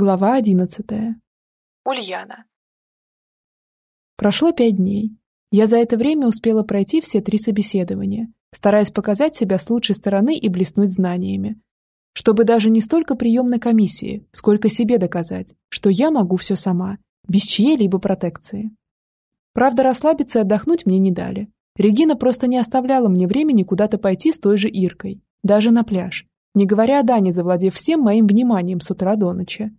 Глава одиннадцатая. Ульяна. Прошло пять дней. Я за это время успела пройти все три собеседования, стараясь показать себя с лучшей стороны и блеснуть знаниями. Чтобы даже не столько приемной комиссии, сколько себе доказать, что я могу все сама, без чьей-либо протекции. Правда, расслабиться и отдохнуть мне не дали. Регина просто не оставляла мне времени куда-то пойти с той же Иркой, даже на пляж, не говоря о Дане, завладев всем моим вниманием с утра до ночи.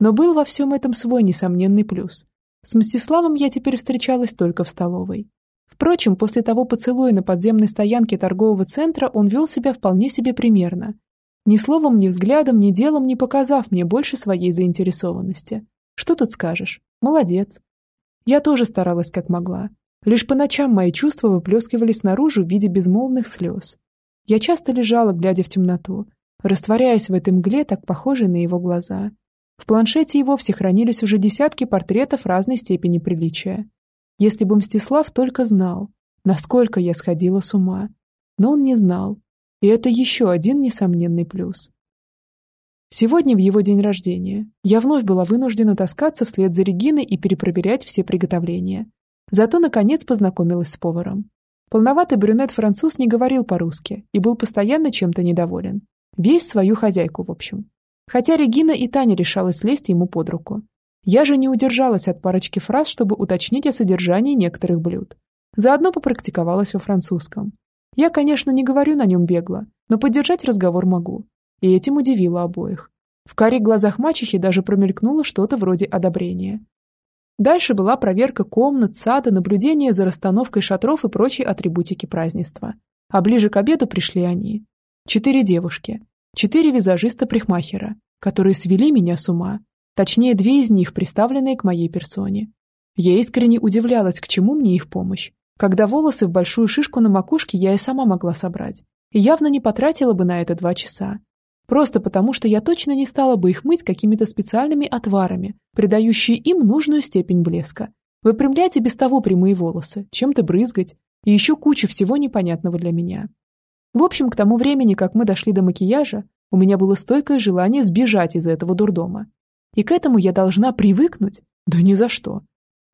Но был во всем этом свой несомненный плюс. С Мстиславом я теперь встречалась только в столовой. Впрочем, после того поцелуя на подземной стоянке торгового центра он вел себя вполне себе примерно. Ни словом, ни взглядом, ни делом не показав мне больше своей заинтересованности. Что тут скажешь? Молодец. Я тоже старалась как могла. Лишь по ночам мои чувства выплескивались наружу в виде безмолвных слез. Я часто лежала, глядя в темноту, растворяясь в этой мгле, так похожей на его глаза. В планшете и вовсе хранились уже десятки портретов разной степени приличия. Если бы Мстислав только знал, насколько я сходила с ума. Но он не знал. И это еще один несомненный плюс. Сегодня, в его день рождения, я вновь была вынуждена таскаться вслед за Региной и перепроверять все приготовления. Зато, наконец, познакомилась с поваром. Полноватый брюнет-француз не говорил по-русски и был постоянно чем-то недоволен. Весь свою хозяйку, в общем. Хотя Регина и Таня решалась лезть ему под руку. Я же не удержалась от парочки фраз, чтобы уточнить о содержании некоторых блюд. Заодно попрактиковалась во французском. Я, конечно, не говорю на нем бегло, но поддержать разговор могу. И этим удивило обоих. В карих глазах мачехи даже промелькнуло что-то вроде одобрения. Дальше была проверка комнат, сада, наблюдение за расстановкой шатров и прочей атрибутики празднества. А ближе к обеду пришли они. Четыре девушки, Четыре визажиста-прихмахера, которые свели меня с ума. Точнее, две из них, приставленные к моей персоне. Я искренне удивлялась, к чему мне их помощь. Когда волосы в большую шишку на макушке я и сама могла собрать. И явно не потратила бы на это два часа. Просто потому, что я точно не стала бы их мыть какими-то специальными отварами, придающие им нужную степень блеска. Выпрямлять и без того прямые волосы, чем-то брызгать, и еще куча всего непонятного для меня. В общем, к тому времени, как мы дошли до макияжа, у меня было стойкое желание сбежать из этого дурдома. И к этому я должна привыкнуть? Да ни за что.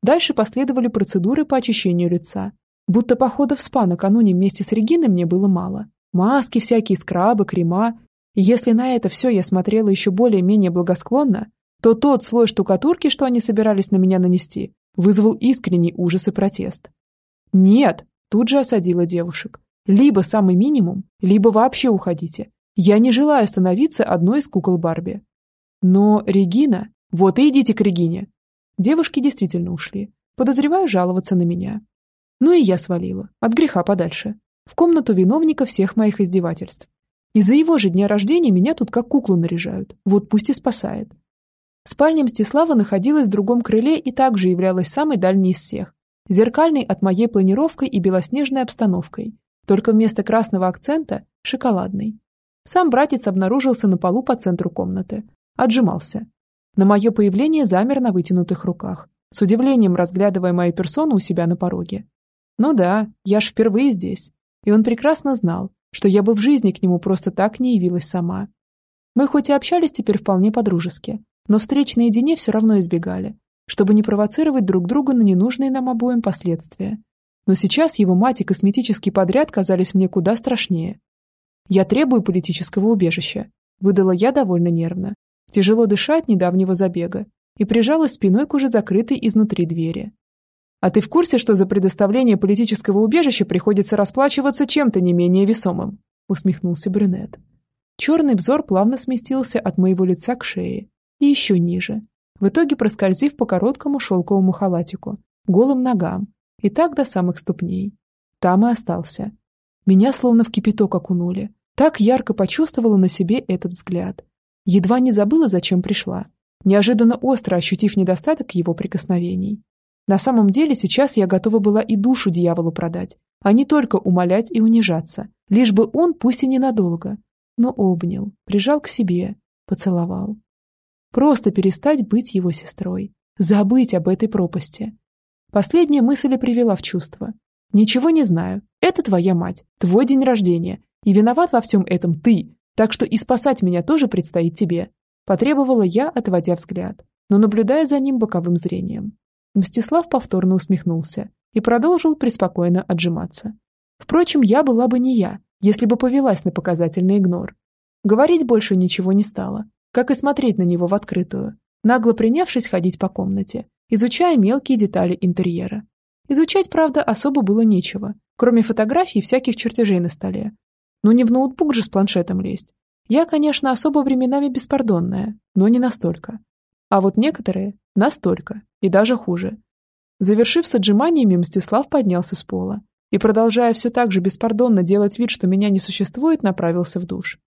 Дальше последовали процедуры по очищению лица. Будто похода в спа накануне вместе с Региной мне было мало. Маски всякие, скрабы, крема. И если на это все я смотрела еще более-менее благосклонно, то тот слой штукатурки, что они собирались на меня нанести, вызвал искренний ужас и протест. «Нет!» – тут же осадила девушек. Либо самый минимум, либо вообще уходите. Я не желаю становиться одной из кукол Барби. Но Регина... Вот и идите к Регине. Девушки действительно ушли. Подозреваю жаловаться на меня. Ну и я свалила. От греха подальше. В комнату виновника всех моих издевательств. Из-за его же дня рождения меня тут как куклу наряжают. Вот пусть и спасает. Спальня Мстислава находилась в другом крыле и также являлась самой дальней из всех. Зеркальной от моей планировкой и белоснежной обстановкой, только вместо красного акцента – шоколадный. Сам братец обнаружился на полу по центру комнаты. Отжимался. На мое появление замер на вытянутых руках, с удивлением разглядывая мою персону у себя на пороге. Ну да, я ж впервые здесь. И он прекрасно знал, что я бы в жизни к нему просто так не явилась сама. Мы хоть и общались теперь вполне по-дружески, но встреч наедине все равно избегали, чтобы не провоцировать друг друга на ненужные нам обоим последствия. Но сейчас его мать и косметический подряд казались мне куда страшнее. «Я требую политического убежища», – выдала я довольно нервно, тяжело дыша от недавнего забега, и прижалась спиной к уже закрытой изнутри двери. «А ты в курсе, что за предоставление политического убежища приходится расплачиваться чем-то не менее весомым?» – усмехнулся брюнет. Черный взор плавно сместился от моего лица к шее и еще ниже, в итоге проскользив по короткому шелковому халатику, голым ногам, и так до самых ступней. Там и остался. Меня словно в кипяток окунули. Так ярко почувствовала на себе этот взгляд. Едва не забыла, зачем пришла. Неожиданно остро ощутив недостаток его прикосновений. На самом деле сейчас я готова была и душу дьяволу продать, а не только умолять и унижаться, лишь бы он, пусть и ненадолго, но обнял, прижал к себе, поцеловал. Просто перестать быть его сестрой, забыть об этой пропасти, Последняя мысль и привела в чувство. «Ничего не знаю. Это твоя мать, твой день рождения, и виноват во всем этом ты, так что и спасать меня тоже предстоит тебе». Потребовала я, отводя взгляд, но наблюдая за ним боковым зрением. Мстислав повторно усмехнулся и продолжил преспокойно отжиматься. Впрочем, я была бы не я, если бы повелась на показательный игнор. Говорить больше ничего не стало, как и смотреть на него в открытую, нагло принявшись ходить по комнате, изучая мелкие детали интерьера. Изучать, правда, особо было нечего, кроме фотографий и всяких чертежей на столе. Ну не в ноутбук же с планшетом лезть. Я, конечно, особо временами беспардонная, но не настолько. А вот некоторые – настолько, и даже хуже. Завершив с отжиманиями, Мстислав поднялся с пола и, продолжая все так же беспардонно делать вид, что меня не существует, направился в душ.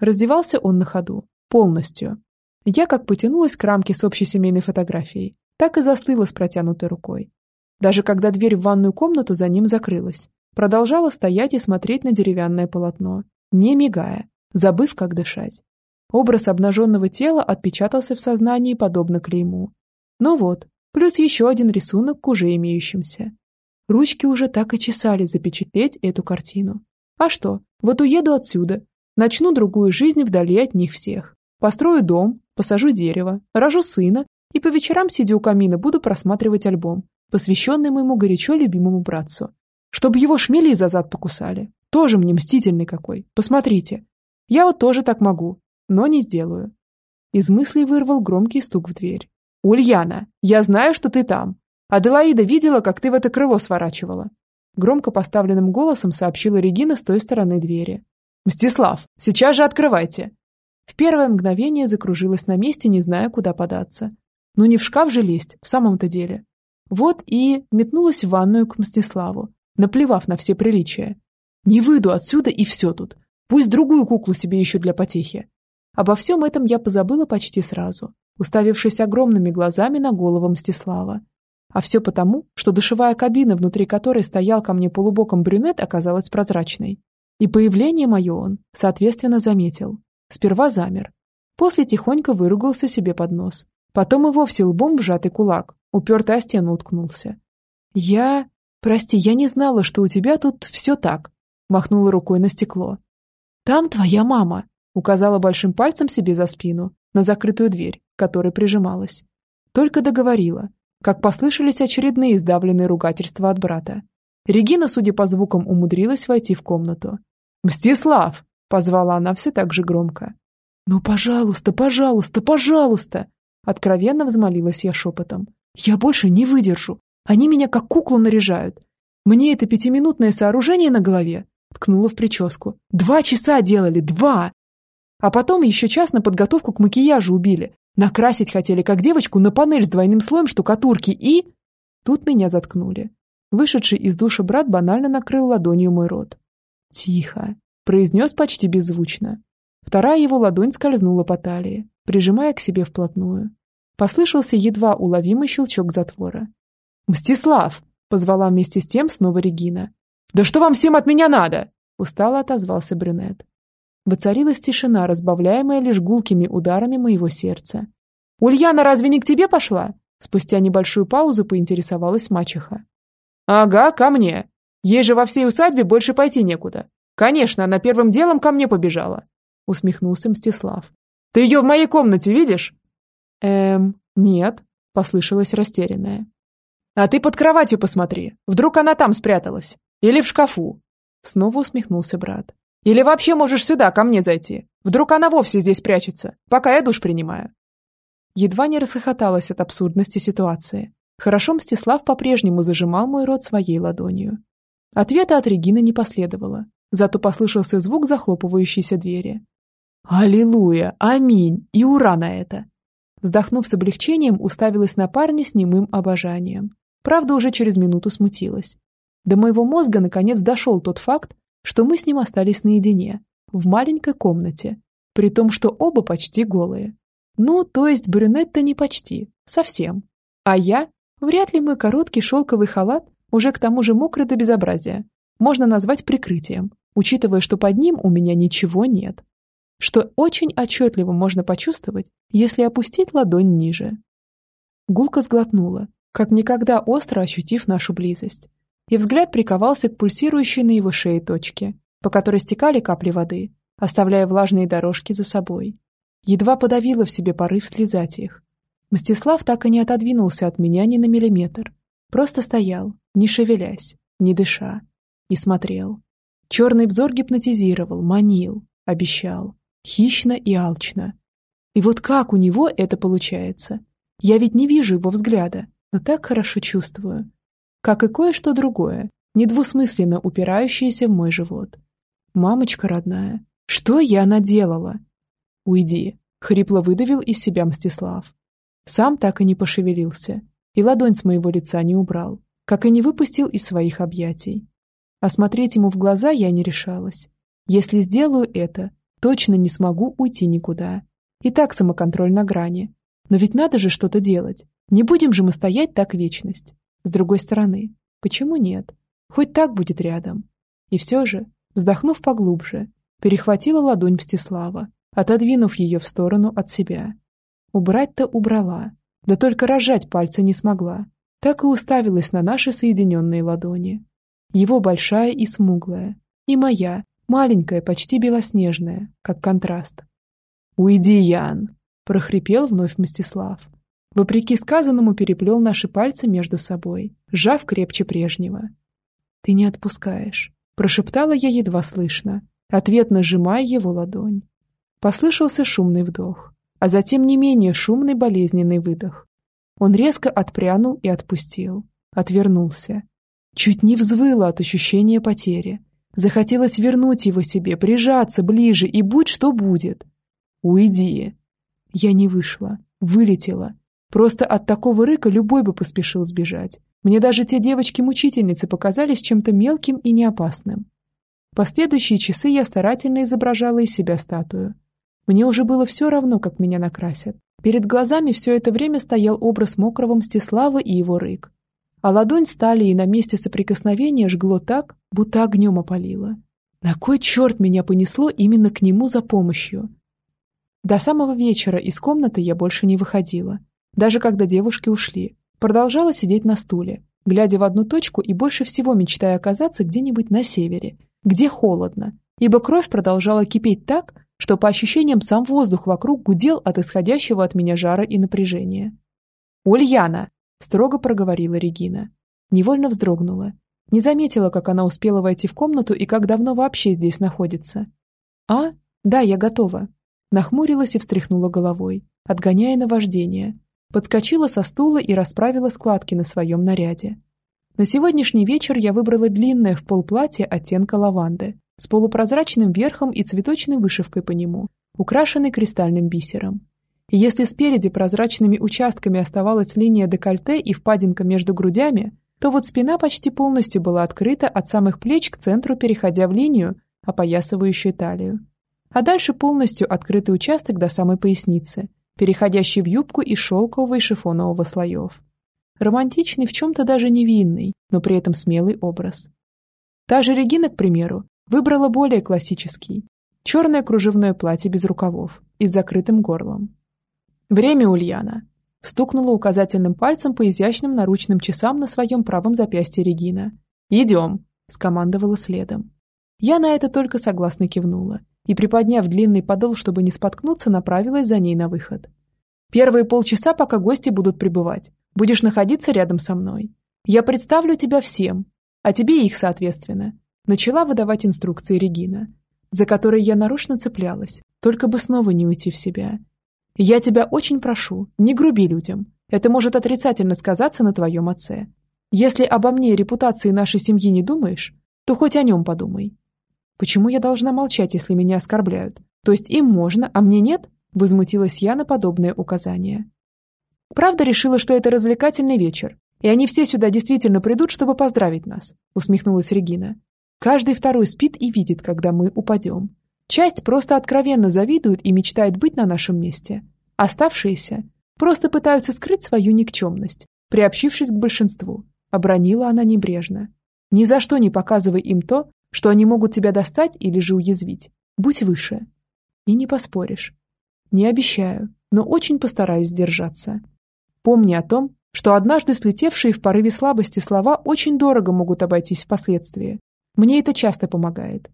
Раздевался он на ходу, полностью. Я как потянулась к рамке с общей семейной фотографией, так и застыла с протянутой рукой. Даже когда дверь в ванную комнату за ним закрылась, продолжала стоять и смотреть на деревянное полотно, не мигая, забыв, как дышать. Образ обнаженного тела отпечатался в сознании подобно клейму. Ну вот, плюс еще один рисунок к уже имеющимся. Ручки уже так и чесали запечатлеть эту картину. А что, вот уеду отсюда, начну другую жизнь вдали от них всех. Построю дом, посажу дерево, рожу сына и по вечерам, сидя у камина, буду просматривать альбом, посвященный моему горячо любимому братцу. Чтобы его шмели за зад покусали. Тоже мне мстительный какой. Посмотрите. Я вот тоже так могу, но не сделаю. Из мыслей вырвал громкий стук в дверь. «Ульяна, я знаю, что ты там. Аделаида видела, как ты в это крыло сворачивала». Громко поставленным голосом сообщила Регина с той стороны двери. «Мстислав, сейчас же открывайте!» В первое мгновение закружилась на месте, не зная, куда податься. Ну не в шкаф же лезть, в самом-то деле. Вот и метнулась в ванную к Мстиславу, наплевав на все приличия. Не выйду отсюда и все тут. Пусть другую куклу себе ищут для потехи. Обо всем этом я позабыла почти сразу, уставившись огромными глазами на голову Мстислава. А все потому, что душевая кабина, внутри которой стоял ко мне полубоком брюнет, оказалась прозрачной. И появление мое он, соответственно, заметил. Сперва замер. После тихонько выругался себе под нос. Потом и вовсе лбом в сжатый кулак, упертый о стену уткнулся. «Я... Прости, я не знала, что у тебя тут все так», махнула рукой на стекло. «Там твоя мама», Указала большим пальцем себе за спину, на закрытую дверь, к которой прижималась. Только договорила, как послышались очередные издавленные ругательства от брата. Регина, судя по звукам, умудрилась войти в комнату. «Мстислав!» – позвала она все так же громко. «Ну, пожалуйста, пожалуйста, пожалуйста!» Откровенно взмолилась я шепотом. «Я больше не выдержу. Они меня как куклу наряжают. Мне это пятиминутное сооружение на голове?» Ткнула в прическу. «Два часа делали, два! А потом еще час на подготовку к макияжу убили. Накрасить хотели, как девочку, на панель с двойным слоем штукатурки и... Тут меня заткнули. Вышедший из душа брат банально накрыл ладонью мой рот. «Тихо», — произнес почти беззвучно. Вторая его ладонь скользнула по талии, прижимая к себе вплотную. Послышался едва уловимый щелчок затвора. «Мстислав!» — позвала вместе с тем снова Регина. «Да что вам всем от меня надо?» — устало отозвался брюнет. Воцарилась тишина, разбавляемая лишь гулкими ударами моего сердца. «Ульяна разве не к тебе пошла?» Спустя небольшую паузу поинтересовалась мачеха. «Ага, ко мне. Ей же во всей усадьбе больше пойти некуда. Конечно, она первым делом ко мне побежала», усмехнулся Мстислав. «Ты ее в моей комнате видишь?» «Эм, нет», послышалась растерянная. «А ты под кроватью посмотри. Вдруг она там спряталась. Или в шкафу?» Снова усмехнулся брат. Или вообще можешь сюда, ко мне зайти. Вдруг она вовсе здесь прячется, пока я душ принимаю». Едва не расхохоталась от абсурдности ситуации. Хорошо Мстислав по-прежнему зажимал мой рот своей ладонью. Ответа от Регины не последовало, зато послышался звук захлопывающейся двери. «Аллилуйя! Аминь! И ура на это!» Вздохнув с облегчением, уставилась на парня с немым обожанием. Правда, уже через минуту смутилась. До моего мозга наконец дошел тот факт, что мы с ним остались наедине, в маленькой комнате, при том, что оба почти голые. Ну, то есть брюнет-то не почти, совсем. А я? Вряд ли мой короткий шелковый халат, уже к тому же мокрый до безобразия, можно назвать прикрытием, учитывая, что под ним у меня ничего нет. Что очень отчетливо можно почувствовать, если опустить ладонь ниже. Гулка сглотнула, как никогда остро ощутив нашу близость и взгляд приковался к пульсирующей на его шее точке, по которой стекали капли воды, оставляя влажные дорожки за собой. Едва подавила в себе порыв слезать их. Мстислав так и не отодвинулся от меня ни на миллиметр. Просто стоял, не шевелясь, не дыша, и смотрел. Черный взор гипнотизировал, манил, обещал. Хищно и алчно. И вот как у него это получается? Я ведь не вижу его взгляда, но так хорошо чувствую. Как и кое-что другое, недвусмысленно упирающееся в мой живот. Мамочка родная, что я наделала? Уйди, хрипло выдавил из себя Мстислав. Сам так и не пошевелился, и ладонь с моего лица не убрал, как и не выпустил из своих объятий. Осмотреть ему в глаза я не решалась. Если сделаю это, точно не смогу уйти никуда. И так самоконтроль на грани. Но ведь надо же что-то делать. Не будем же мы стоять так вечность. С другой стороны, почему нет? Хоть так будет рядом. И все же, вздохнув поглубже, перехватила ладонь Мстислава, отодвинув ее в сторону от себя. Убрать-то убрала, да только рожать пальцы не смогла. Так и уставилась на наши соединенные ладони. Его большая и смуглая, и моя, маленькая, почти белоснежная, как контраст. «Уйди, Ян!» – прохрипел вновь Мстислав. Вопреки сказанному переплел наши пальцы между собой, сжав крепче прежнего. «Ты не отпускаешь», – прошептала я едва слышно, ответно сжимая его ладонь. Послышался шумный вдох, а затем не менее шумный болезненный выдох. Он резко отпрянул и отпустил, отвернулся. Чуть не взвыла от ощущения потери, Захотелось вернуть его себе, прижаться ближе и будь что будет. «Уйди!» Я не вышла, вылетела. Просто от такого рыка любой бы поспешил сбежать. Мне даже те девочки-мучительницы показались чем-то мелким и неопасным. Последующие часы я старательно изображала из себя статую. Мне уже было все равно, как меня накрасят. Перед глазами все это время стоял образ мокрого Мстислава и его рык а ладонь стали и на месте соприкосновения жгло так, будто огнем опалило. На кой черт меня понесло именно к нему за помощью? До самого вечера из комнаты я больше не выходила. Даже когда девушки ушли. Продолжала сидеть на стуле, глядя в одну точку и больше всего мечтая оказаться где-нибудь на севере, где холодно, ибо кровь продолжала кипеть так, что по ощущениям сам воздух вокруг гудел от исходящего от меня жара и напряжения. «Ульяна!» Строго проговорила Регина. Невольно вздрогнула. Не заметила, как она успела войти в комнату и как давно вообще здесь находится. «А? Да, я готова». Нахмурилась и встряхнула головой, отгоняя наваждение. Подскочила со стула и расправила складки на своем наряде. На сегодняшний вечер я выбрала длинное в пол платье оттенка лаванды с полупрозрачным верхом и цветочной вышивкой по нему, украшенной кристальным бисером. Если спереди прозрачными участками оставалась линия декольте и впадинка между грудями, то вот спина почти полностью была открыта от самых плеч к центру, переходя в линию, опоясывающую талию. А дальше полностью открытый участок до самой поясницы, переходящий в юбку из шелкового и шифонового слоев. Романтичный, в чем-то даже невинный, но при этом смелый образ. Та же Регина, к примеру, выбрала более классический. Черное кружевное платье без рукавов и с закрытым горлом. «Время, Ульяна!» Стукнула указательным пальцем по изящным наручным часам на своем правом запястье Регина. «Идем!» – скомандовала следом. Я на это только согласно кивнула и, приподняв длинный подол, чтобы не споткнуться, направилась за ней на выход. «Первые полчаса, пока гости будут прибывать, будешь находиться рядом со мной. Я представлю тебя всем, а тебе их, соответственно». Начала выдавать инструкции Регина, за которой я нарочно цеплялась, только бы снова не уйти в себя – я тебя очень прошу, не груби людям. Это может отрицательно сказаться на твоем отце. Если обо мне и репутации нашей семьи не думаешь, то хоть о нем подумай. Почему я должна молчать, если меня оскорбляют? То есть им можно, а мне нет? Возмутилась я на подобное указание. Правда решила, что это развлекательный вечер, и они все сюда действительно придут, чтобы поздравить нас, усмехнулась Регина. Каждый второй спит и видит, когда мы упадем. Часть просто откровенно завидует и мечтает быть на нашем месте. Оставшиеся просто пытаются скрыть свою никчемность, приобщившись к большинству. Обронила она небрежно. Ни за что не показывай им то, что они могут тебя достать или же уязвить. Будь выше. И не поспоришь. Не обещаю, но очень постараюсь сдержаться. Помни о том, что однажды слетевшие в порыве слабости слова очень дорого могут обойтись впоследствии. Мне это часто помогает.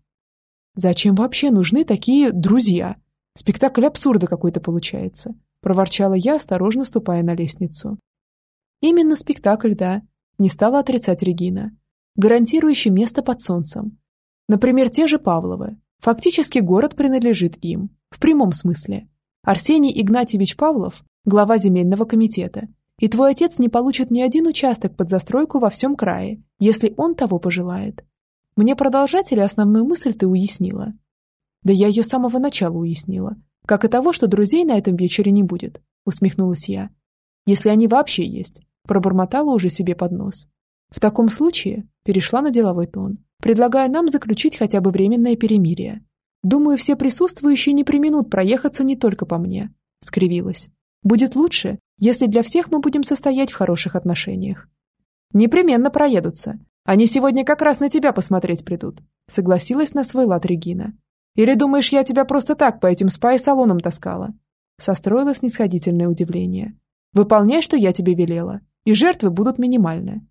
Зачем вообще нужны такие друзья? Спектакль абсурда какой-то получается», – проворчала я, осторожно ступая на лестницу. «Именно спектакль, да», – не стала отрицать Регина. «Гарантирующий место под солнцем. Например, те же Павловы. Фактически город принадлежит им, в прямом смысле. Арсений Игнатьевич Павлов – глава земельного комитета, и твой отец не получит ни один участок под застройку во всем крае, если он того пожелает. Мне продолжать или основную мысль ты уяснила? Да я ее с самого начала уяснила. Как и того, что друзей на этом вечере не будет, усмехнулась я. Если они вообще есть, пробормотала уже себе под нос. В таком случае перешла на деловой тон, предлагая нам заключить хотя бы временное перемирие. Думаю, все присутствующие не применут проехаться не только по мне. Скривилась. Будет лучше, если для всех мы будем состоять в хороших отношениях. Непременно проедутся. Они сегодня как раз на тебя посмотреть придут, согласилась на свой лад Регина. Или думаешь, я тебя просто так по этим спа-салонам таскала? Состроила снисходительное удивление. Выполняй, что я тебе велела, и жертвы будут минимальны.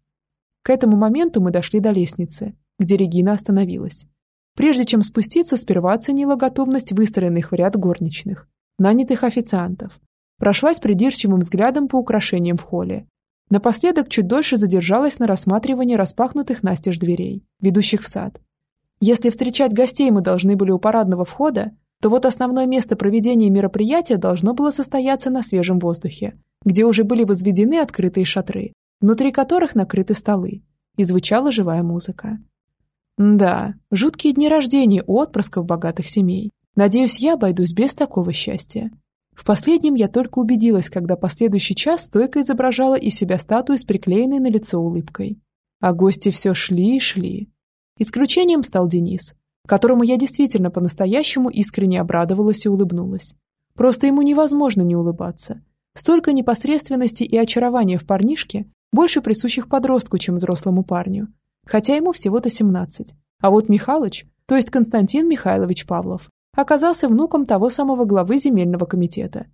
К этому моменту мы дошли до лестницы, где Регина остановилась. Прежде чем спуститься, сперва оценила готовность выстроенных в ряд горничных, нанятых официантов, прошлась придирчивым взглядом по украшениям в холле. Напоследок чуть дольше задержалась на рассматривании распахнутых настежь дверей, ведущих в сад. Если встречать гостей мы должны были у парадного входа, то вот основное место проведения мероприятия должно было состояться на свежем воздухе, где уже были возведены открытые шатры, внутри которых накрыты столы, и звучала живая музыка. Да, жуткие дни рождения у отпрысков богатых семей. Надеюсь, я обойдусь без такого счастья. В последнем я только убедилась, когда последующий час стойко изображала из себя статую с приклеенной на лицо улыбкой. А гости все шли и шли. Исключением стал Денис, которому я действительно по-настоящему искренне обрадовалась и улыбнулась. Просто ему невозможно не улыбаться. Столько непосредственности и очарования в парнишке, больше присущих подростку, чем взрослому парню. Хотя ему всего-то 17. А вот Михалыч, то есть Константин Михайлович Павлов, оказался внуком того самого главы земельного комитета.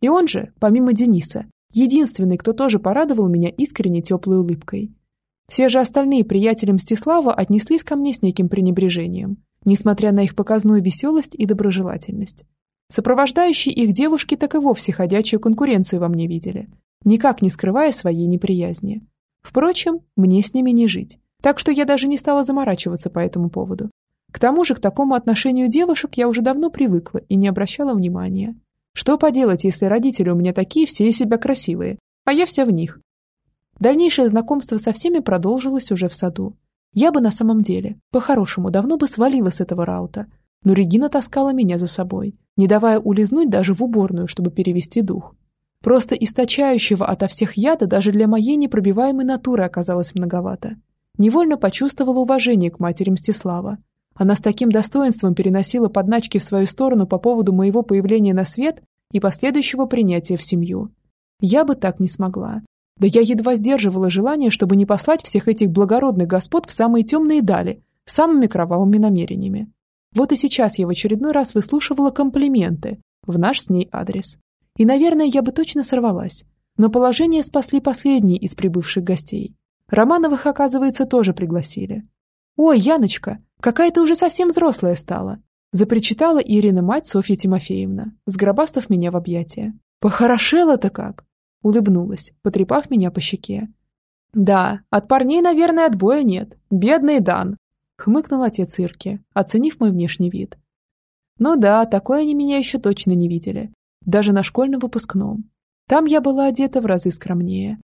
И он же, помимо Дениса, единственный, кто тоже порадовал меня искренне теплой улыбкой. Все же остальные приятели Мстислава отнеслись ко мне с неким пренебрежением, несмотря на их показную веселость и доброжелательность. Сопровождающие их девушки так и вовсе ходячую конкуренцию во мне видели, никак не скрывая своей неприязни. Впрочем, мне с ними не жить, так что я даже не стала заморачиваться по этому поводу. К тому же к такому отношению девушек я уже давно привыкла и не обращала внимания. Что поделать, если родители у меня такие все из себя красивые, а я вся в них? Дальнейшее знакомство со всеми продолжилось уже в саду. Я бы на самом деле, по-хорошему, давно бы свалила с этого раута, но Регина таскала меня за собой, не давая улизнуть даже в уборную, чтобы перевести дух. Просто источающего ото всех яда даже для моей непробиваемой натуры оказалось многовато. Невольно почувствовала уважение к матери Мстислава, она с таким достоинством переносила подначки в свою сторону по поводу моего появления на свет и последующего принятия в семью. Я бы так не смогла. Да я едва сдерживала желание, чтобы не послать всех этих благородных господ в самые темные дали, самыми кровавыми намерениями. Вот и сейчас я в очередной раз выслушивала комплименты в наш с ней адрес. И, наверное, я бы точно сорвалась. Но положение спасли последние из прибывших гостей. Романовых, оказывается, тоже пригласили. «Ой, Яночка, какая ты уже совсем взрослая стала!» запричитала Ирина мать Софья Тимофеевна, сгробастав меня в объятия. «Похорошела-то как!» улыбнулась, потрепав меня по щеке. «Да, от парней, наверное, отбоя нет. Бедный Дан!» хмыкнул отец Ирки, оценив мой внешний вид. «Ну да, такое они меня еще точно не видели. Даже на школьном выпускном. Там я была одета в разы скромнее.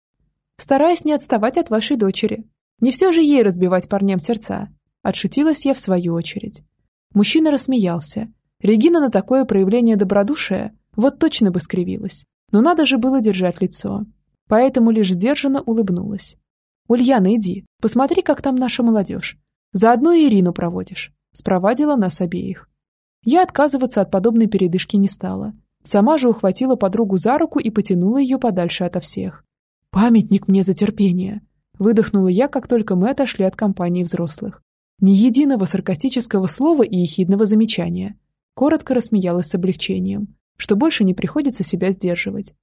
Стараюсь не отставать от вашей дочери, не все же ей разбивать парням сердца. Отшутилась я в свою очередь. Мужчина рассмеялся. Регина на такое проявление добродушия вот точно бы скривилась. Но надо же было держать лицо. Поэтому лишь сдержанно улыбнулась. «Ульяна, иди, посмотри, как там наша молодежь. Заодно и Ирину проводишь». Спровадила нас обеих. Я отказываться от подобной передышки не стала. Сама же ухватила подругу за руку и потянула ее подальше ото всех. «Памятник мне за терпение!» Выдохнула я, как только мы отошли от компании взрослых. Ни единого саркастического слова и ехидного замечания. Коротко рассмеялась с облегчением, что больше не приходится себя сдерживать.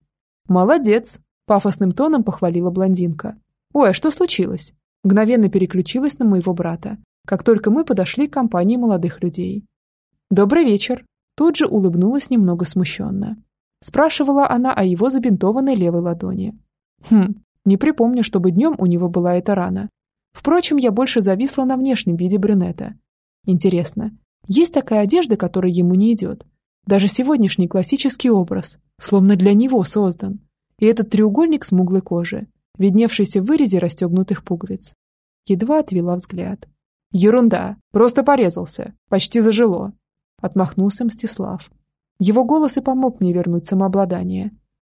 «Молодец!» – пафосным тоном похвалила блондинка. «Ой, а что случилось?» Мгновенно переключилась на моего брата, как только мы подошли к компании молодых людей. «Добрый вечер!» Тут же улыбнулась немного смущенно. Спрашивала она о его забинтованной левой ладони. Хм, не припомню, чтобы днем у него была эта рана. Впрочем, я больше зависла на внешнем виде брюнета. Интересно, есть такая одежда, которая ему не идет? Даже сегодняшний классический образ, словно для него создан. И этот треугольник смуглой кожи, видневшийся в вырезе расстегнутых пуговиц. Едва отвела взгляд. «Ерунда! Просто порезался! Почти зажило!» Отмахнулся Мстислав. Его голос и помог мне вернуть самообладание.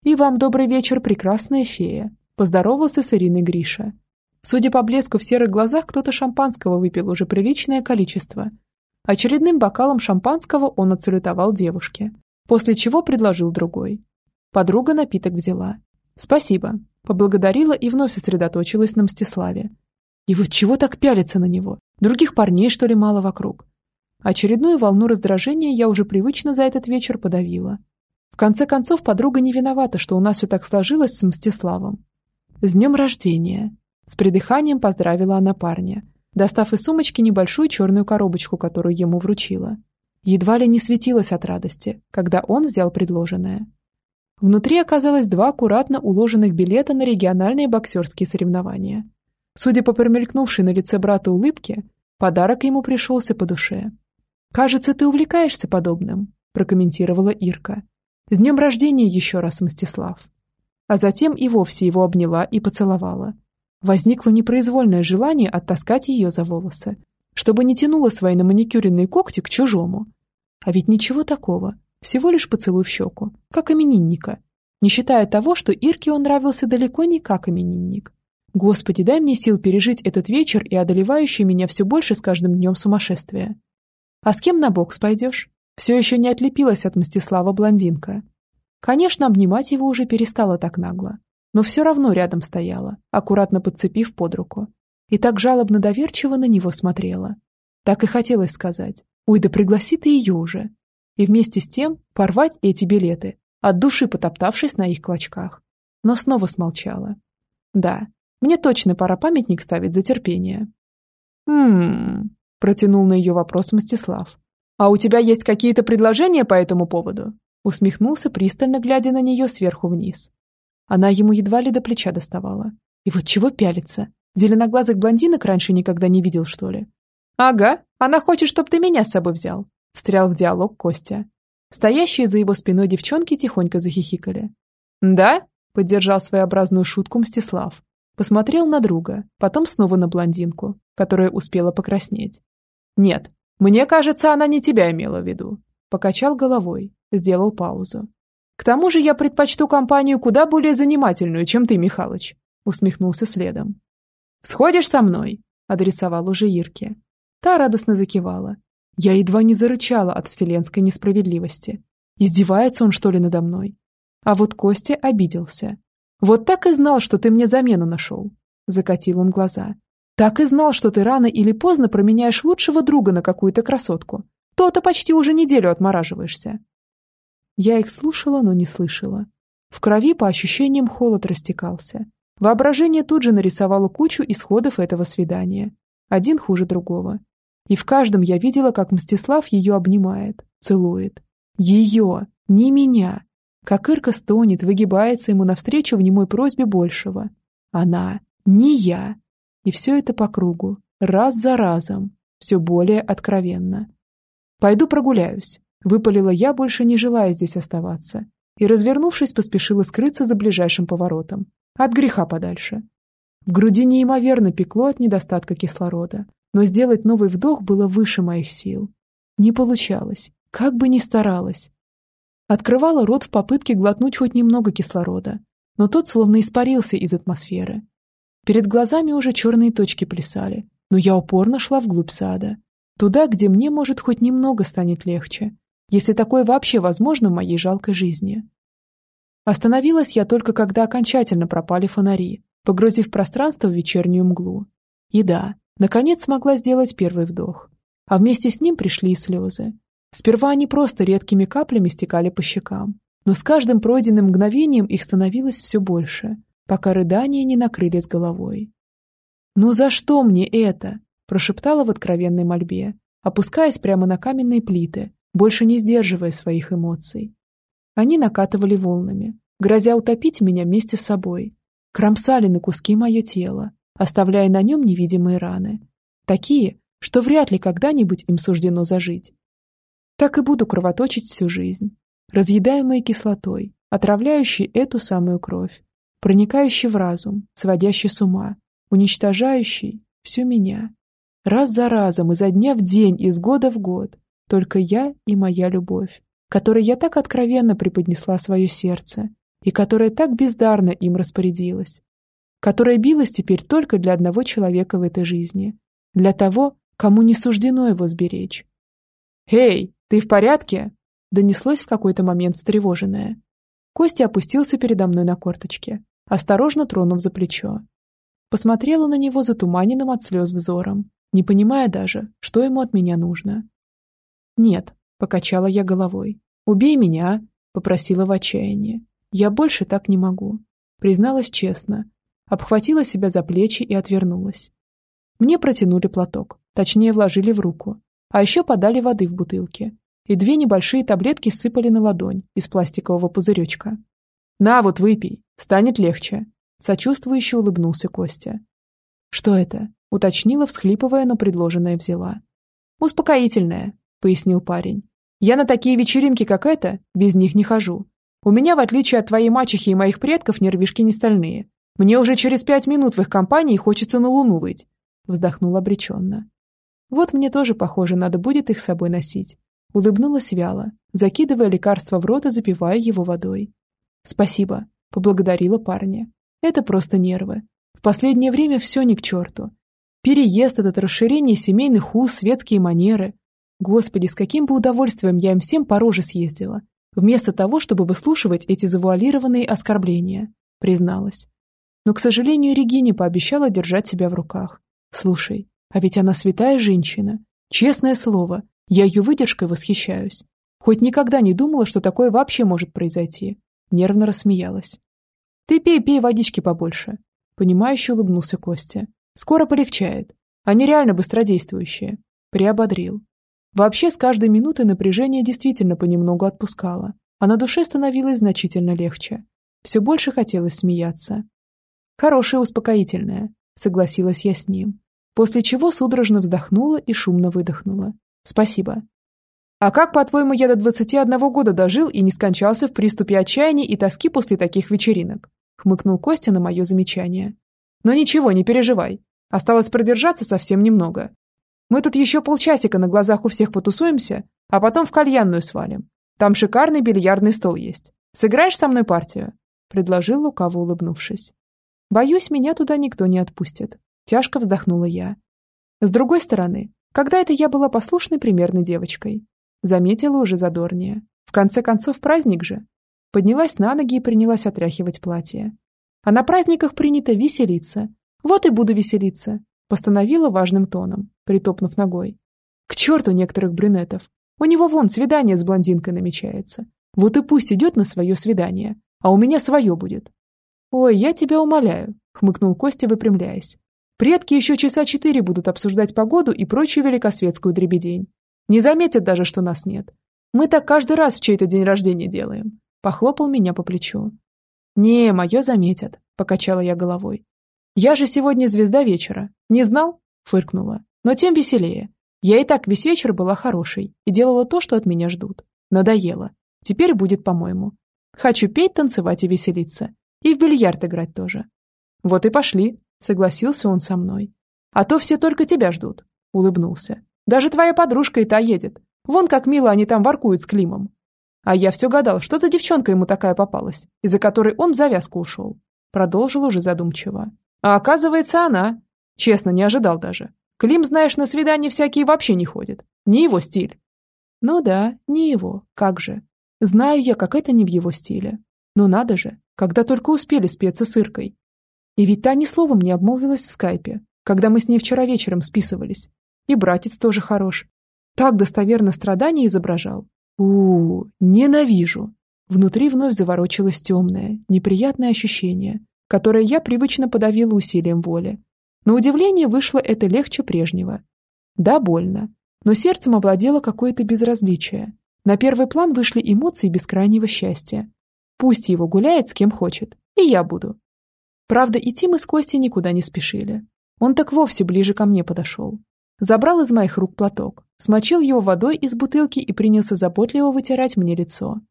«И вам добрый вечер, прекрасная фея!» Поздоровался с Ириной Гриша. Судя по блеску в серых глазах, кто-то шампанского выпил уже приличное количество. Очередным бокалом шампанского он отсалютовал девушке, после чего предложил другой. Подруга напиток взяла. «Спасибо», поблагодарила и вновь сосредоточилась на Мстиславе. И вот чего так пялиться на него? Других парней, что ли, мало вокруг? Очередную волну раздражения я уже привычно за этот вечер подавила. В конце концов, подруга не виновата, что у нас все так сложилось с Мстиславом. «С днем рождения!» С придыханием поздравила она парня, достав из сумочки небольшую черную коробочку, которую ему вручила. Едва ли не светилась от радости, когда он взял предложенное. Внутри оказалось два аккуратно уложенных билета на региональные боксерские соревнования. Судя по промелькнувшей на лице брата улыбке, подарок ему пришелся по душе. «Кажется, ты увлекаешься подобным», – прокомментировала Ирка. «С днем рождения еще раз, Мстислав». А затем и вовсе его обняла и поцеловала. Возникло непроизвольное желание оттаскать ее за волосы, чтобы не тянула свои наманикюренные когти к чужому. А ведь ничего такого, всего лишь поцелуй в щеку, как именинника, не считая того, что Ирке он нравился далеко не как именинник. Господи, дай мне сил пережить этот вечер и одолевающее меня все больше с каждым днем сумасшествия. А с кем на бокс пойдешь? Все еще не отлепилась от Мстислава блондинка. Конечно, обнимать его уже перестала так нагло, но все равно рядом стояла, аккуратно подцепив под руку. И так жалобно доверчиво на него смотрела. Так и хотелось сказать. «Ой, да пригласи ты ее уже!» И вместе с тем порвать эти билеты, от души потоптавшись на их клочках. Но снова смолчала. «Да, мне точно пора памятник ставить за терпение». «Хм...» протянул на ее вопрос Мстислав. «А у тебя есть какие-то предложения по этому поводу?» Усмехнулся, пристально глядя на нее сверху вниз. Она ему едва ли до плеча доставала. И вот чего пялится? Зеленоглазых блондинок раньше никогда не видел, что ли? «Ага, она хочет, чтобы ты меня с собой взял», — встрял в диалог Костя. Стоящие за его спиной девчонки тихонько захихикали. «Да?» — поддержал своеобразную шутку Мстислав. Посмотрел на друга, потом снова на блондинку, которая успела покраснеть. «Нет, мне кажется, она не тебя имела в виду», — покачал головой, сделал паузу. «К тому же я предпочту компанию куда более занимательную, чем ты, Михалыч», — усмехнулся следом. «Сходишь со мной?» — адресовал уже Ирке. Та радостно закивала. Я едва не зарычала от вселенской несправедливости. Издевается он, что ли, надо мной? А вот Костя обиделся. «Вот так и знал, что ты мне замену нашел», — закатил он глаза. Так и знал, что ты рано или поздно променяешь лучшего друга на какую-то красотку. То-то почти уже неделю отмораживаешься. Я их слушала, но не слышала. В крови по ощущениям холод растекался. Воображение тут же нарисовало кучу исходов этого свидания. Один хуже другого. И в каждом я видела, как Мстислав ее обнимает, целует. Ее, не меня. Как Ирка стонет, выгибается ему навстречу в немой просьбе большего. Она, не я. И все это по кругу, раз за разом, все более откровенно. «Пойду прогуляюсь», — выпалила я, больше не желая здесь оставаться, и, развернувшись, поспешила скрыться за ближайшим поворотом, от греха подальше. В груди неимоверно пекло от недостатка кислорода, но сделать новый вдох было выше моих сил. Не получалось, как бы ни старалась. Открывала рот в попытке глотнуть хоть немного кислорода, но тот словно испарился из атмосферы, Перед глазами уже черные точки плясали, но я упорно шла вглубь сада. Туда, где мне, может, хоть немного станет легче, если такое вообще возможно в моей жалкой жизни. Остановилась я только когда окончательно пропали фонари, погрузив пространство в вечернюю мглу. И да, наконец смогла сделать первый вдох. А вместе с ним пришли и слезы. Сперва они просто редкими каплями стекали по щекам, но с каждым пройденным мгновением их становилось все больше – пока рыдания не накрыли с головой. «Ну за что мне это?» – прошептала в откровенной мольбе, опускаясь прямо на каменные плиты, больше не сдерживая своих эмоций. Они накатывали волнами, грозя утопить меня вместе с собой, кромсали на куски мое тело, оставляя на нем невидимые раны. Такие, что вряд ли когда-нибудь им суждено зажить. Так и буду кровоточить всю жизнь, разъедаемой кислотой, отравляющей эту самую кровь, проникающей в разум, сводящей с ума, уничтожающей всю меня. Раз за разом, изо дня в день, из года в год, только я и моя любовь, которой я так откровенно преподнесла свое сердце и которая так бездарно им распорядилась, которая билась теперь только для одного человека в этой жизни, для того, кому не суждено его сберечь. «Эй, ты в порядке?» донеслось в какой-то момент встревоженное. Костя опустился передо мной на корточке, осторожно тронув за плечо. Посмотрела на него затуманенным от слез взором, не понимая даже, что ему от меня нужно. «Нет», — покачала я головой. «Убей меня», — попросила в отчаянии. «Я больше так не могу», — призналась честно. Обхватила себя за плечи и отвернулась. Мне протянули платок, точнее вложили в руку, а еще подали воды в бутылке, и две небольшие таблетки сыпали на ладонь из пластикового пузыречка. «На вот, выпей, станет легче», — сочувствующе улыбнулся Костя. «Что это?» — уточнила, всхлипывая, но предложенное взяла. «Успокоительное», — пояснил парень. «Я на такие вечеринки, как эта, без них не хожу. У меня, в отличие от твоей мачехи и моих предков, нервишки не стальные. Мне уже через пять минут в их компании хочется на луну выйти вздохнул обреченно. Вот мне тоже, похоже, надо будет их с собой носить. Улыбнулась вяло, закидывая лекарство в рот и запивая его водой. Спасибо, поблагодарила парня. Это просто нервы. В последнее время все ни к черту. Переезд этот, расширение семейных уз, светские манеры. Господи, с каким бы удовольствием я им всем по роже съездила, вместо того, чтобы выслушивать эти завуалированные оскорбления, призналась. Но, к сожалению, Регине пообещала держать себя в руках. Слушай, а ведь она святая женщина. Честное слово, я ее выдержкой восхищаюсь. Хоть никогда не думала, что такое вообще может произойти. Нервно рассмеялась. Ты пей, пей водички побольше. Понимающе улыбнулся Костя. Скоро полегчает. Они реально быстродействующие. Приободрил. Вообще, с каждой минутой напряжение действительно понемногу отпускало, а на душе становилось значительно легче. Все больше хотелось смеяться. Хорошее успокоительное, согласилась я с ним после чего судорожно вздохнула и шумно выдохнула. «Спасибо». «А как, по-твоему, я до 21 года дожил и не скончался в приступе отчаяния и тоски после таких вечеринок?» хмыкнул Костя на мое замечание. «Но ничего, не переживай. Осталось продержаться совсем немного. Мы тут еще полчасика на глазах у всех потусуемся, а потом в кальянную свалим. Там шикарный бильярдный стол есть. Сыграешь со мной партию?» предложил лукаво улыбнувшись. «Боюсь, меня туда никто не отпустит. Тяжко вздохнула я. С другой стороны, когда это я была послушной примерной девочкой? Заметила уже задорнее. В конце концов, праздник же. Поднялась на ноги и принялась отряхивать платье. А на праздниках принято веселиться. Вот и буду веселиться. Постановила важным тоном, притопнув ногой. К черту некоторых брюнетов. У него вон свидание с блондинкой намечается. Вот и пусть идет на свое свидание. А у меня свое будет. Ой, я тебя умоляю, хмыкнул Костя, выпрямляясь. Предки еще часа четыре будут обсуждать погоду и прочую великосветскую дребедень. Не заметят даже, что нас нет. Мы так каждый раз в чей-то день рождения делаем. Похлопал меня по плечу. Не, мое заметят, покачала я головой. Я же сегодня звезда вечера. Не знал? Фыркнула. Но тем веселее. Я и так весь вечер была хорошей и делала то, что от меня ждут. Надоело. Теперь будет по-моему. Хочу петь, танцевать и веселиться. И в бильярд играть тоже. Вот и пошли, Согласился он со мной. А то все только тебя ждут. Улыбнулся. Даже твоя подружка и та едет. Вон как мило они там воркуют с Климом. А я все гадал, что за девчонка ему такая попалась, из-за которой он в завязку ушел. Продолжил уже задумчиво. А оказывается, она. Честно, не ожидал даже. Клим, знаешь, на свидания всякие вообще не ходит. Не его стиль. Ну да, не его. Как же. Знаю я, как это не в его стиле. Но надо же, когда только успели спеться с Иркой. И ведь та ни словом не обмолвилась в скайпе, когда мы с ней вчера вечером списывались. И братец тоже хорош. Так достоверно страдания изображал. у, -у, -у ненавижу. Внутри вновь заворочилось темное, неприятное ощущение, которое я привычно подавила усилием воли. На удивление вышло это легче прежнего. Да, больно, но сердцем овладело какое-то безразличие, На первый план вышли эмоции бескрайнего счастья. Пусть его гуляет с кем хочет, и я буду. Правда, идти мы с Костей никуда не спешили. Он так вовсе ближе ко мне подошел. Забрал из моих рук платок, смочил его водой из бутылки и принялся заботливо вытирать мне лицо.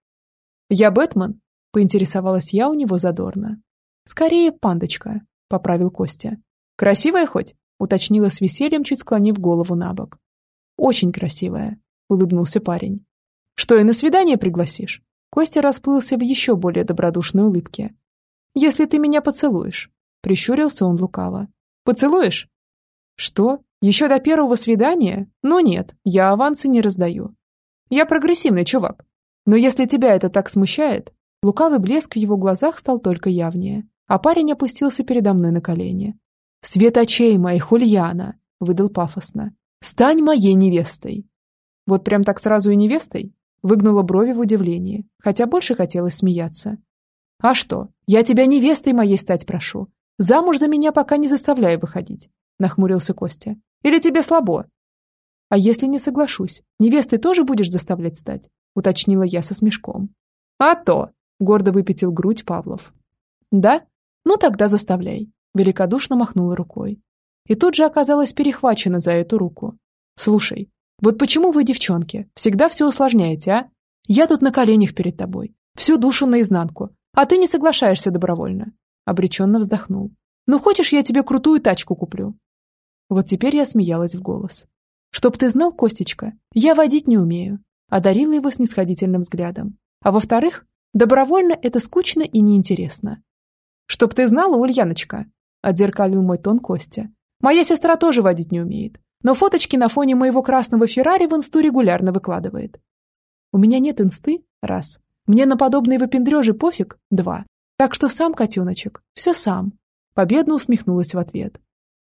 «Я Бэтмен?» – поинтересовалась я у него задорно. «Скорее, пандочка», – поправил Костя. «Красивая хоть?» – уточнила с весельем, чуть склонив голову на бок. «Очень красивая», – улыбнулся парень. «Что, и на свидание пригласишь?» Костя расплылся в еще более добродушной улыбке. «Если ты меня поцелуешь», – прищурился он лукаво. «Поцелуешь?» «Что? Еще до первого свидания? Ну нет, я авансы не раздаю. Я прогрессивный чувак. Но если тебя это так смущает...» Лукавый блеск в его глазах стал только явнее, а парень опустился передо мной на колени. «Свет очей моих, Ульяна!» – выдал пафосно. «Стань моей невестой!» Вот прям так сразу и невестой? Выгнула брови в удивлении, хотя больше хотелось смеяться. «А что? Я тебя невестой моей стать прошу. Замуж за меня пока не заставляй выходить», – нахмурился Костя. «Или тебе слабо?» «А если не соглашусь, невестой тоже будешь заставлять стать?» – уточнила я со смешком. «А то!» – гордо выпятил грудь Павлов. «Да? Ну тогда заставляй», – великодушно махнула рукой. И тут же оказалась перехвачена за эту руку. «Слушай, вот почему вы, девчонки, всегда все усложняете, а? Я тут на коленях перед тобой, всю душу наизнанку, а ты не соглашаешься добровольно. Обреченно вздохнул. Ну хочешь, я тебе крутую тачку куплю? Вот теперь я смеялась в голос. Чтоб ты знал, Костечка, я водить не умею. Одарила его снисходительным взглядом. А во-вторых, добровольно это скучно и неинтересно. Чтоб ты знала, Ульяночка, отзеркалил мой тон Костя. Моя сестра тоже водить не умеет, но фоточки на фоне моего красного Феррари в инсту регулярно выкладывает. У меня нет инсты, раз. Мне на подобные выпендрежи пофиг, два. Так что сам, котеночек, все сам. Победно усмехнулась в ответ.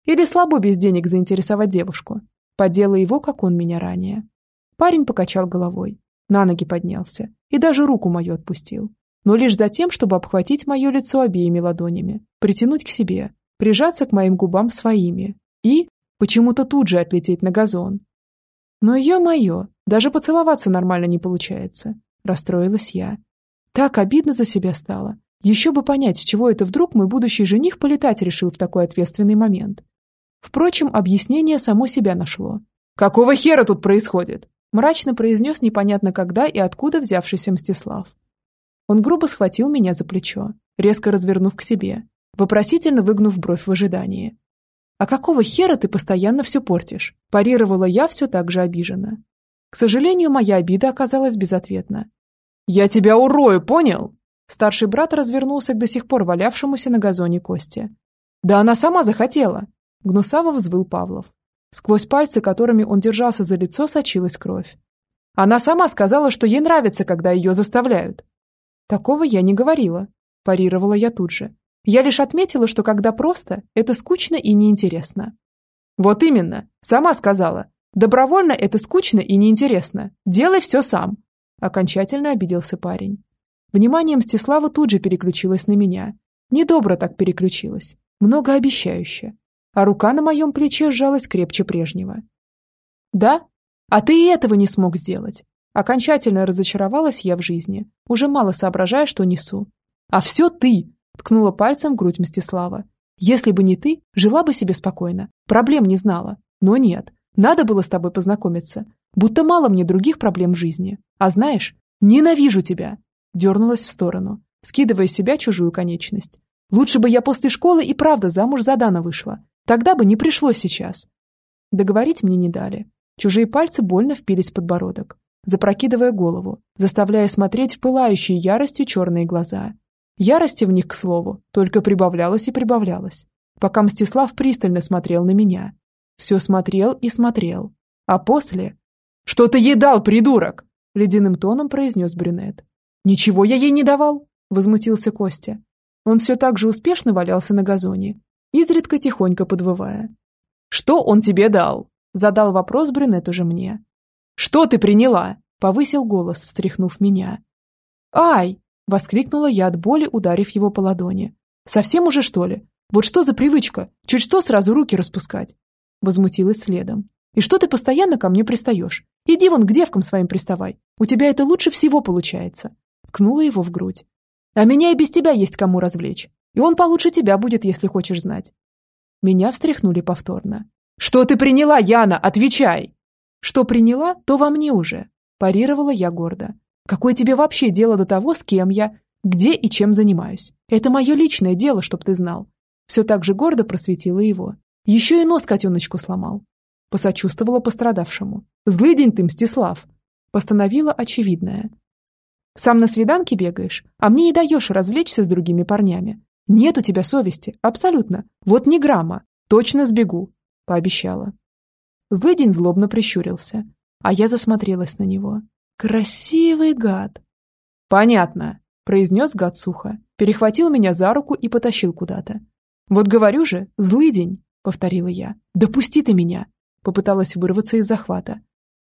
Или слабо без денег заинтересовать девушку. Подела его, как он меня ранее. Парень покачал головой, на ноги поднялся и даже руку мою отпустил. Но лишь за тем, чтобы обхватить мое лицо обеими ладонями, притянуть к себе, прижаться к моим губам своими и почему-то тут же отлететь на газон. Но ё-моё, даже поцеловаться нормально не получается. Расстроилась я. Так обидно за себя стало. Еще бы понять, с чего это вдруг мой будущий жених полетать решил в такой ответственный момент. Впрочем, объяснение само себя нашло. «Какого хера тут происходит?» мрачно произнес непонятно когда и откуда взявшийся Мстислав. Он грубо схватил меня за плечо, резко развернув к себе, вопросительно выгнув бровь в ожидании. «А какого хера ты постоянно все портишь?» парировала я все так же обиженно. К сожалению, моя обида оказалась безответна. «Я тебя урою, понял?» Старший брат развернулся к до сих пор валявшемуся на газоне Косте. «Да она сама захотела!» Гнусаво взвыл Павлов. Сквозь пальцы, которыми он держался за лицо, сочилась кровь. Она сама сказала, что ей нравится, когда ее заставляют. Такого я не говорила, парировала я тут же. Я лишь отметила, что когда просто, это скучно и неинтересно. Вот именно, сама сказала. Добровольно это скучно и неинтересно. Делай все сам. Окончательно обиделся парень. Внимание Мстислава тут же переключилось на меня. Недобро так переключилось. Многообещающе а рука на моем плече сжалась крепче прежнего. «Да? А ты и этого не смог сделать!» Окончательно разочаровалась я в жизни, уже мало соображая, что несу. «А все ты!» – ткнула пальцем в грудь Мстислава. «Если бы не ты, жила бы себе спокойно, проблем не знала. Но нет, надо было с тобой познакомиться, будто мало мне других проблем в жизни. А знаешь, ненавижу тебя!» Дернулась в сторону, скидывая с себя чужую конечность. «Лучше бы я после школы и правда замуж за Дана вышла, Тогда бы не пришлось сейчас. Договорить мне не дали. Чужие пальцы больно впились в подбородок, запрокидывая голову, заставляя смотреть в пылающие яростью черные глаза. Ярости в них, к слову, только прибавлялось и прибавлялось, пока Мстислав пристально смотрел на меня. Все смотрел и смотрел. А после... «Что ты ей дал, придурок?» — ледяным тоном произнес брюнет. «Ничего я ей не давал!» — возмутился Костя. Он все так же успешно валялся на газоне, изредка тихонько подвывая. «Что он тебе дал?» – задал вопрос брюнет уже мне. «Что ты приняла?» – повысил голос, встряхнув меня. «Ай!» – воскликнула я от боли, ударив его по ладони. «Совсем уже, что ли? Вот что за привычка? Чуть что сразу руки распускать?» Возмутилась следом. И что ты постоянно ко мне пристаешь? Иди вон к девкам своим приставай. У тебя это лучше всего получается. Ткнула его в грудь. А меня и без тебя есть кому развлечь. И он получше тебя будет, если хочешь знать. Меня встряхнули повторно. «Что ты приняла, Яна? Отвечай!» «Что приняла, то во мне уже», – парировала я гордо. «Какое тебе вообще дело до того, с кем я, где и чем занимаюсь? Это мое личное дело, чтоб ты знал». Все так же гордо просветила его. Еще и нос котеночку сломал. Посочувствовала пострадавшему. «Злый день ты, Мстислав!» Постановила очевидное. «Сам на свиданке бегаешь, а мне не даешь развлечься с другими парнями. Нет у тебя совести, абсолютно. Вот ни грамма. Точно сбегу», – пообещала. Злый день злобно прищурился, а я засмотрелась на него. «Красивый гад!» «Понятно», – произнес гад сухо, перехватил меня за руку и потащил куда-то. «Вот говорю же, злый день», – повторила я. «Допусти ты меня!» – попыталась вырваться из захвата.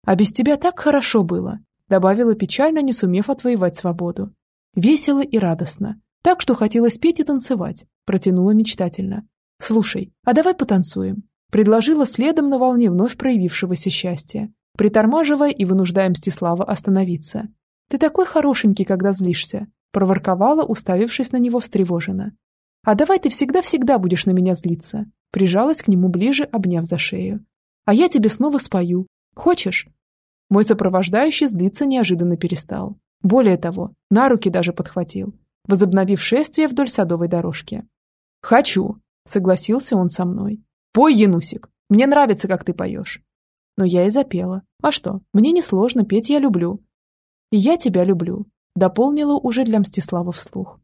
«А без тебя так хорошо было», – добавила печально, не сумев отвоевать свободу. «Весело и радостно, так что хотелось петь и танцевать, протянула мечтательно. «Слушай, а давай потанцуем?» Предложила следом на волне вновь проявившегося счастья, притормаживая и вынуждая Мстислава остановиться. «Ты такой хорошенький, когда злишься», проворковала, уставившись на него встревоженно. «А давай ты всегда-всегда будешь на меня злиться», прижалась к нему ближе, обняв за шею. «А я тебе снова спою. Хочешь?» Мой сопровождающий злиться неожиданно перестал. Более того, на руки даже подхватил, возобновив шествие вдоль садовой дорожки. «Хочу», — согласился он со мной. «Пой, Янусик, мне нравится, как ты поешь». Но я и запела. А что, мне несложно, петь я люблю. И я тебя люблю, дополнила уже для Мстислава вслух.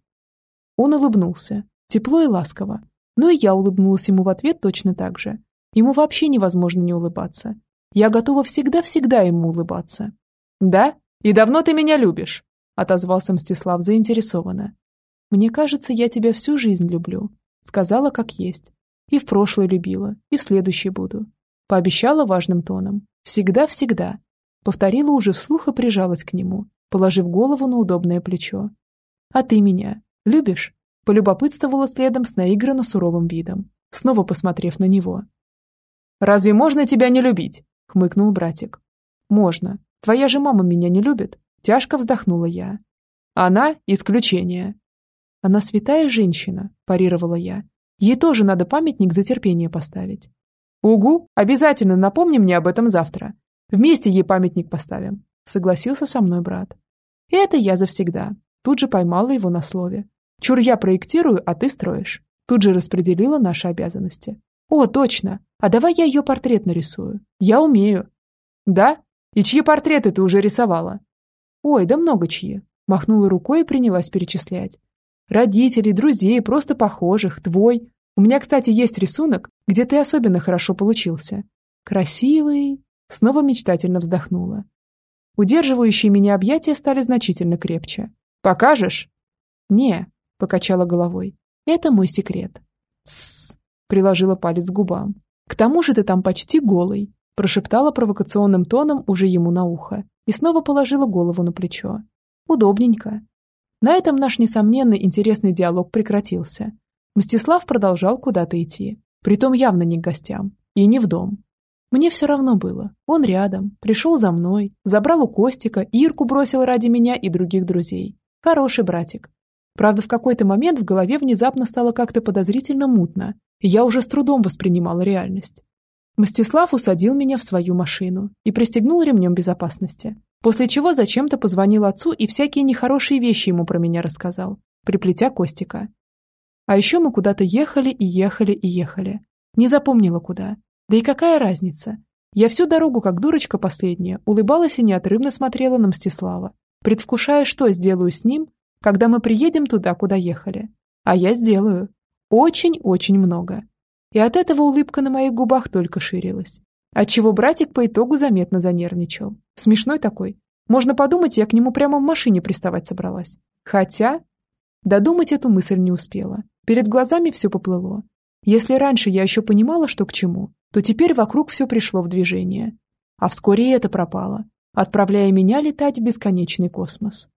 Он улыбнулся, тепло и ласково. Но и я улыбнулась ему в ответ точно так же. Ему вообще невозможно не улыбаться. Я готова всегда-всегда ему улыбаться. «Да? И давно ты меня любишь?» отозвался Мстислав заинтересованно. «Мне кажется, я тебя всю жизнь люблю», сказала как есть. И в прошлое любила, и в следующий буду. Пообещала важным тоном. Всегда-всегда. Повторила уже вслух и прижалась к нему, положив голову на удобное плечо. «А ты меня любишь?» Полюбопытствовала следом с наигранно суровым видом, снова посмотрев на него. «Разве можно тебя не любить?» — хмыкнул братик. «Можно. Твоя же мама меня не любит?» Тяжко вздохнула я. Она – исключение. Она святая женщина, парировала я. Ей тоже надо памятник за терпение поставить. Угу, обязательно напомни мне об этом завтра. Вместе ей памятник поставим, согласился со мной брат. Это я завсегда. Тут же поймала его на слове. Чур я проектирую, а ты строишь. Тут же распределила наши обязанности. О, точно. А давай я ее портрет нарисую. Я умею. Да? И чьи портреты ты уже рисовала? «Ой, да много чьи!» Махнула рукой и принялась перечислять. «Родителей, друзей, просто похожих, твой. У меня, кстати, есть рисунок, где ты особенно хорошо получился. Красивый!» Снова мечтательно вздохнула. Удерживающие меня объятия стали значительно крепче. «Покажешь?» «Не», — покачала головой. «Это мой секрет». «Тссс», — приложила палец к губам. «К тому же ты там почти голый», — прошептала провокационным тоном уже ему на ухо и снова положила голову на плечо. Удобненько. На этом наш несомненный интересный диалог прекратился. Мстислав продолжал куда-то идти, притом явно не к гостям и не в дом. Мне все равно было. Он рядом, пришел за мной, забрал у Костика, Ирку бросил ради меня и других друзей. Хороший братик. Правда, в какой-то момент в голове внезапно стало как-то подозрительно мутно, и я уже с трудом воспринимала реальность. Мстислав усадил меня в свою машину и пристегнул ремнем безопасности, после чего зачем-то позвонил отцу и всякие нехорошие вещи ему про меня рассказал, приплетя Костика. А еще мы куда-то ехали и ехали и ехали. Не запомнила куда. Да и какая разница? Я всю дорогу, как дурочка последняя, улыбалась и неотрывно смотрела на Мстислава, предвкушая, что сделаю с ним, когда мы приедем туда, куда ехали. А я сделаю. Очень-очень много. И от этого улыбка на моих губах только ширилась. Отчего братик по итогу заметно занервничал. Смешной такой. Можно подумать, я к нему прямо в машине приставать собралась. Хотя... Додумать эту мысль не успела. Перед глазами все поплыло. Если раньше я еще понимала, что к чему, то теперь вокруг все пришло в движение. А вскоре и это пропало, отправляя меня летать в бесконечный космос.